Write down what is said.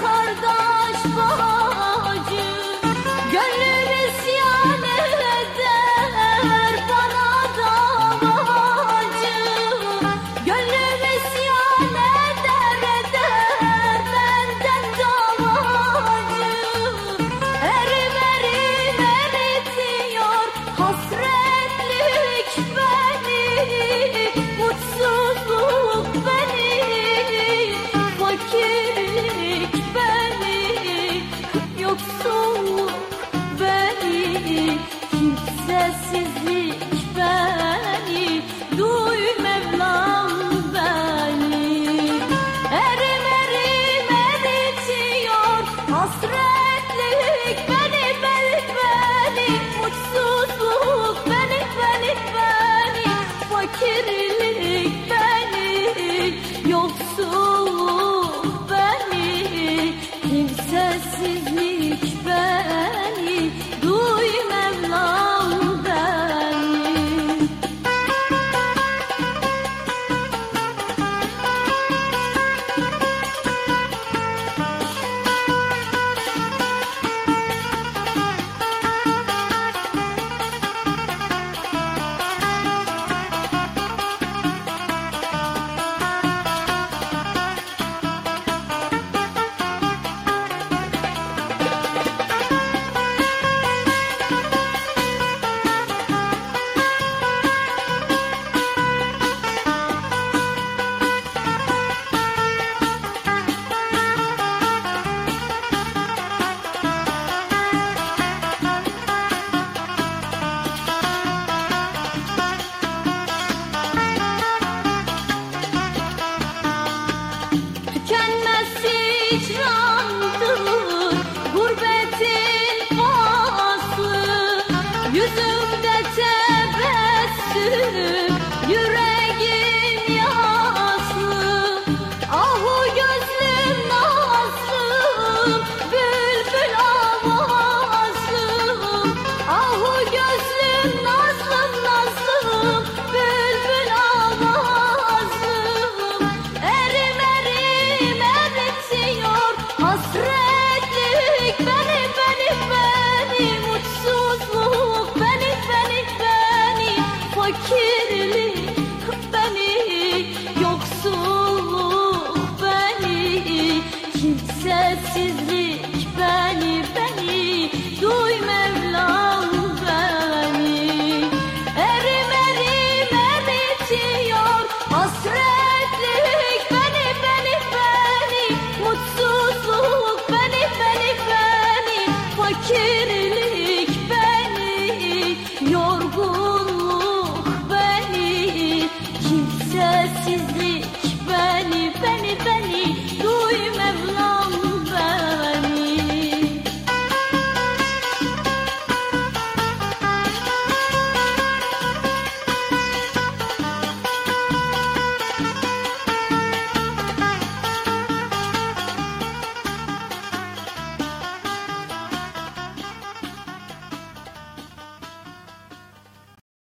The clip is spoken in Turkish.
kardeş bacı Gönlüm kimsesizlik beni fakirlik beni Yoksulluk beni Kimsesizlik beni beni. Duy Mevlam